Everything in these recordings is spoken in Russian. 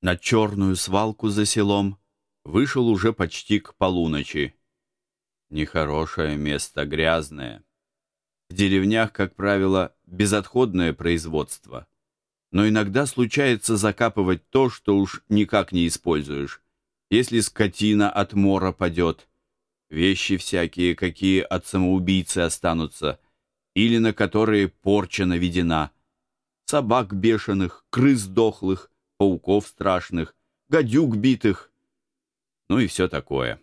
На черную свалку за селом вышел уже почти к полуночи. Нехорошее место, грязное. В деревнях, как правило, безотходное производство. Но иногда случается закапывать то, что уж никак не используешь. Если скотина от мора падет, вещи всякие, какие от самоубийцы останутся, или на которые порча наведена, собак бешеных, крыс дохлых, пауков страшных, гадюк битых, ну и все такое.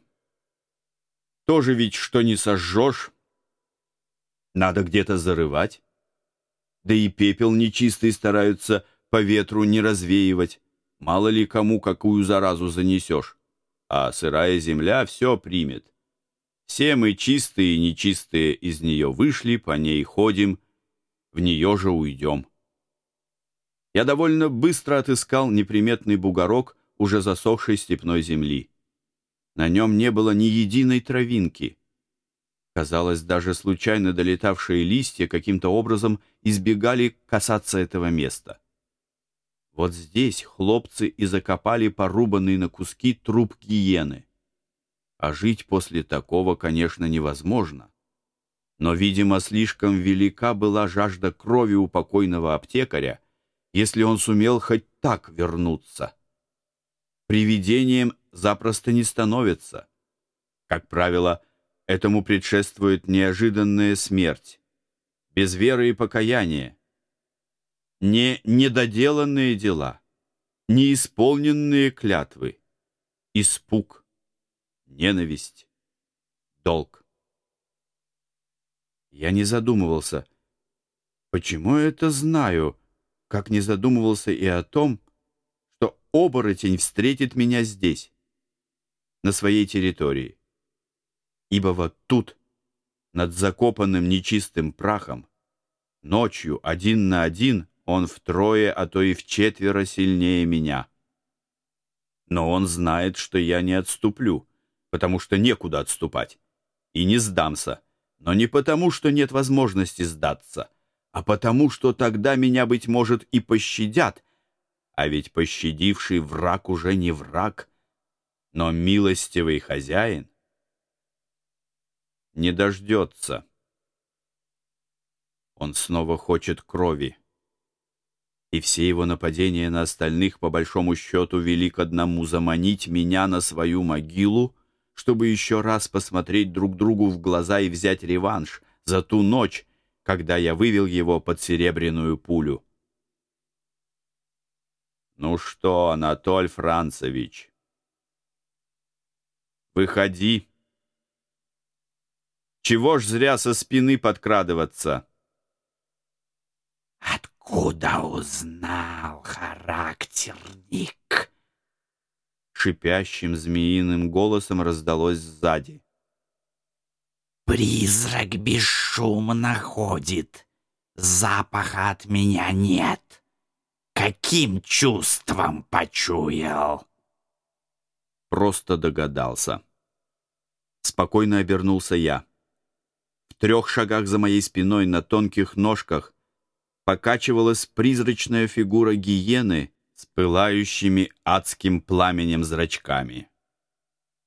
Тоже ведь, что не сожжешь, надо где-то зарывать. Да и пепел нечистый стараются по ветру не развеивать. Мало ли кому какую заразу занесешь. А сырая земля все примет. Все мы чистые и нечистые из нее вышли, по ней ходим, в нее же уйдем. Я довольно быстро отыскал неприметный бугорок уже засохшей степной земли. На нем не было ни единой травинки. Казалось, даже случайно долетавшие листья каким-то образом избегали касаться этого места. Вот здесь хлопцы и закопали порубанный на куски труп гиены. А жить после такого, конечно, невозможно. Но, видимо, слишком велика была жажда крови у покойного аптекаря, если он сумел хоть так вернуться. Привидением запросто не становится. Как правило, этому предшествует неожиданная смерть, без веры и покаяния, не недоделанные дела, неисполненные клятвы, испуг, ненависть, долг. Я не задумывался, почему это знаю, как не задумывался и о том, что оборотень встретит меня здесь на своей территории. Ибо вот тут, над закопанным нечистым прахом, ночью один на один он втрое, а то и вчетверо сильнее меня. Но он знает, что я не отступлю, потому что некуда отступать, и не сдамся, но не потому, что нет возможности сдаться, а потому, что тогда меня, быть может, и пощадят, а ведь пощадивший враг уже не враг, но милостивый хозяин не дождется. Он снова хочет крови. И все его нападения на остальных, по большому счету, вели к одному заманить меня на свою могилу, чтобы еще раз посмотреть друг другу в глаза и взять реванш за ту ночь, когда я вывел его под серебряную пулю. «Ну что, Анатоль Францевич?» Выходи. Чего ж зря со спины подкрадываться? Откуда узнал характерник? Шипящим змеиным голосом раздалось сзади. Призрак бесшумно ходит. Запаха от меня нет. Каким чувством почуял? просто догадался. Спокойно обернулся я. В трех шагах за моей спиной на тонких ножках покачивалась призрачная фигура гиены с пылающими адским пламенем зрачками.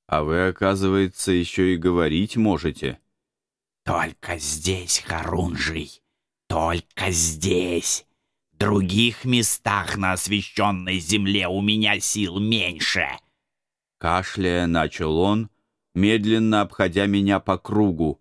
А вы, оказывается, еще и говорить можете. Только здесь, Харунжий, только здесь. В других местах на освященной земле у меня сил меньше. Кашляя, начал он, медленно обходя меня по кругу.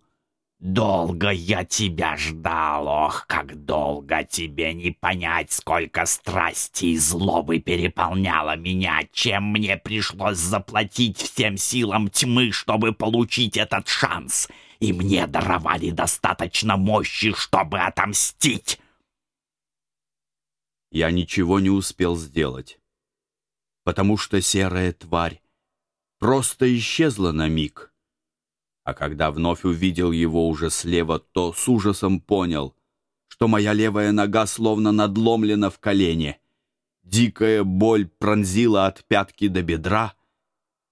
«Долго я тебя ждал, ох, как долго тебе не понять, сколько страсти и злобы переполняло меня, чем мне пришлось заплатить всем силам тьмы, чтобы получить этот шанс, и мне даровали достаточно мощи, чтобы отомстить». Я ничего не успел сделать, потому что серая тварь просто исчезла на миг. А когда вновь увидел его уже слева, то с ужасом понял, что моя левая нога словно надломлена в колене. Дикая боль пронзила от пятки до бедра,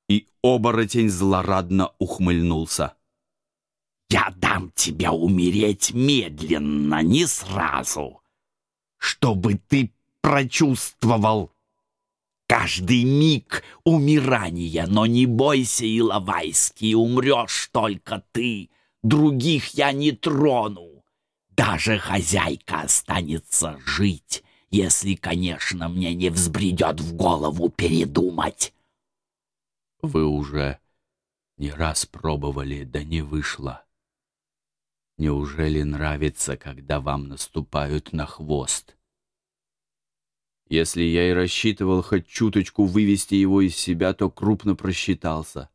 и оборотень злорадно ухмыльнулся. «Я дам тебе умереть медленно, не сразу, чтобы ты прочувствовал Каждый миг умирания, но не бойся, Иловайский, умрешь только ты. Других я не трону. Даже хозяйка останется жить, если, конечно, мне не взбредет в голову передумать. Вы уже не раз пробовали, да не вышло. Неужели нравится, когда вам наступают на хвост? Если я и рассчитывал хоть чуточку вывести его из себя, то крупно просчитался.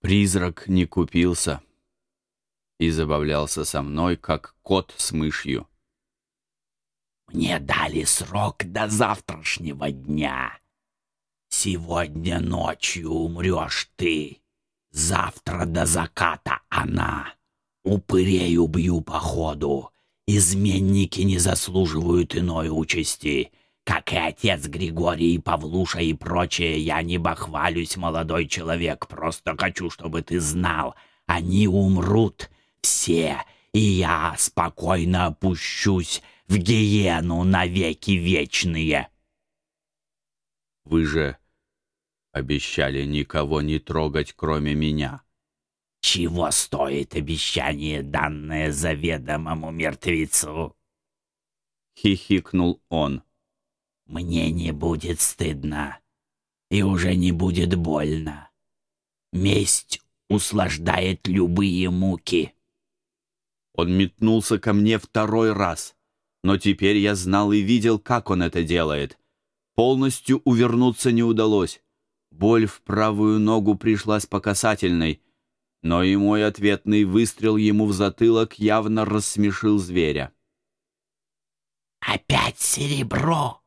Призрак не купился и забавлялся со мной, как кот с мышью. «Мне дали срок до завтрашнего дня. Сегодня ночью умрешь ты, завтра до заката она». Упырей убью по ходу. Изменники не заслуживают иной участи. Как и отец Григорий, Павлуша и прочее, я не бахвалюсь, молодой человек, просто хочу, чтобы ты знал. Они умрут все, и я спокойно опущусь в гиену навеки вечные. Вы же обещали никого не трогать, кроме меня. Чего стоит обещание, данное заведомому мертвецу? Хихикнул он. Мне не будет стыдно и уже не будет больно. Месть услаждает любые муки. Он метнулся ко мне второй раз, но теперь я знал и видел, как он это делает. Полностью увернуться не удалось. Боль в правую ногу пришлась по касательной — но и мой ответный выстрел ему в затылок явно рассмешил зверя. «Опять серебро!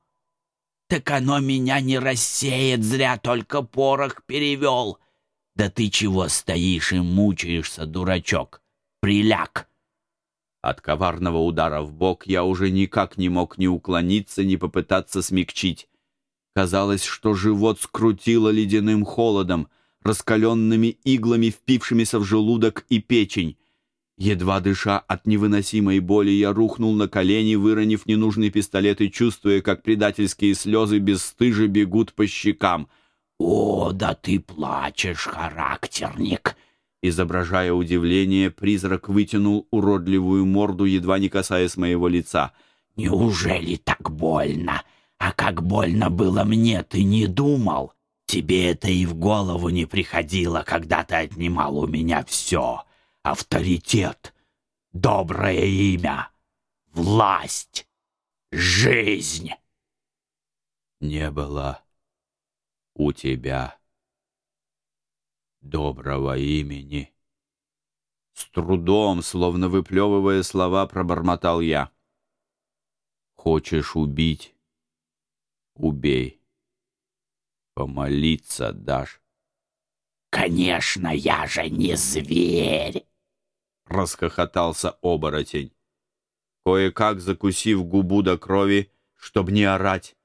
Так оно меня не рассеет, зря только порох перевел. Да ты чего стоишь и мучаешься, дурачок? Приляг!» От коварного удара в бок я уже никак не мог ни уклониться, ни попытаться смягчить. Казалось, что живот скрутило ледяным холодом — раскаленными иглами, впившимися в желудок и печень. Едва дыша от невыносимой боли, я рухнул на колени, выронив ненужный пистолет и чувствуя, как предательские слезы бесстыже бегут по щекам. «О, да ты плачешь, характерник!» Изображая удивление, призрак вытянул уродливую морду, едва не касаясь моего лица. «Неужели так больно? А как больно было мне, ты не думал?» Тебе это и в голову не приходило, когда ты отнимал у меня все. Авторитет, доброе имя, власть, жизнь. Не было у тебя доброго имени. С трудом, словно выплевывая слова, пробормотал я. Хочешь убить — убей помолиться дашь. «Конечно, я же не зверь!» — расхохотался оборотень. Кое-как закусив губу до крови, чтоб не орать,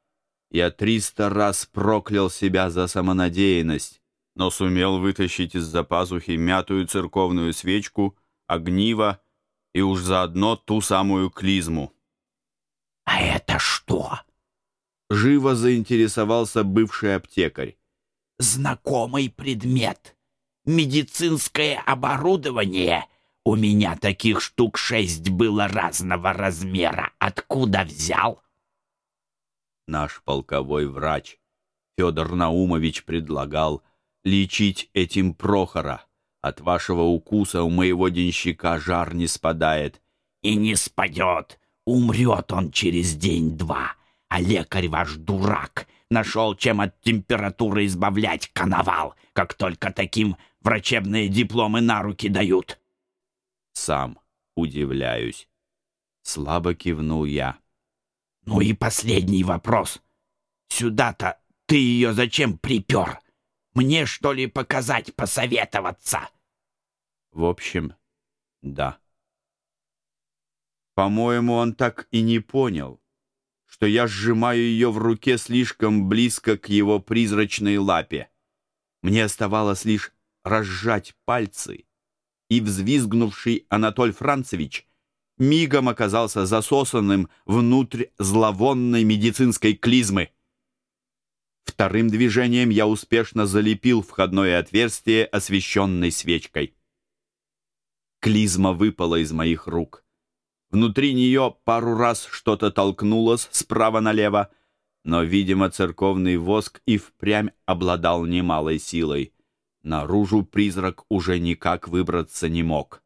я триста раз проклял себя за самонадеянность, но сумел вытащить из-за пазухи мятую церковную свечку, огниво и уж заодно ту самую клизму. «А это что?» Живо заинтересовался бывший аптекарь. «Знакомый предмет. Медицинское оборудование. У меня таких штук шесть было разного размера. Откуда взял?» Наш полковой врач Федор Наумович предлагал лечить этим Прохора. От вашего укуса у моего денщика жар не спадает. И не спадет. Умрет он через день-два а лекарь ваш дурак. Нашел, чем от температуры избавлять коновал, как только таким врачебные дипломы на руки дают. Сам удивляюсь. Слабо кивнул я. Ну и последний вопрос. Сюда-то ты ее зачем припер? Мне, что ли, показать, посоветоваться? В общем, да. По-моему, он так и не понял, что я сжимаю ее в руке слишком близко к его призрачной лапе. Мне оставалось лишь разжать пальцы, и взвизгнувший Анатоль Францевич мигом оказался засосанным внутрь зловонной медицинской клизмы. Вторым движением я успешно залепил входное отверстие, освещенной свечкой. Клизма выпала из моих рук. Внутри нее пару раз что-то толкнулось справа налево, но, видимо, церковный воск и впрямь обладал немалой силой. Наружу призрак уже никак выбраться не мог.